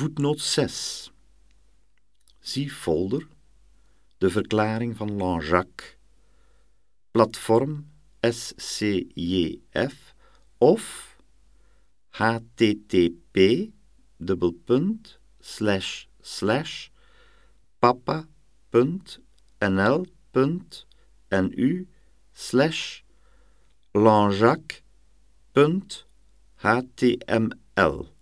Voetnoot 6. Zie folder De verklaring van Langeac, platform SCJF of http dubbelpunt slash slash papa.nl.nu slash langeac.html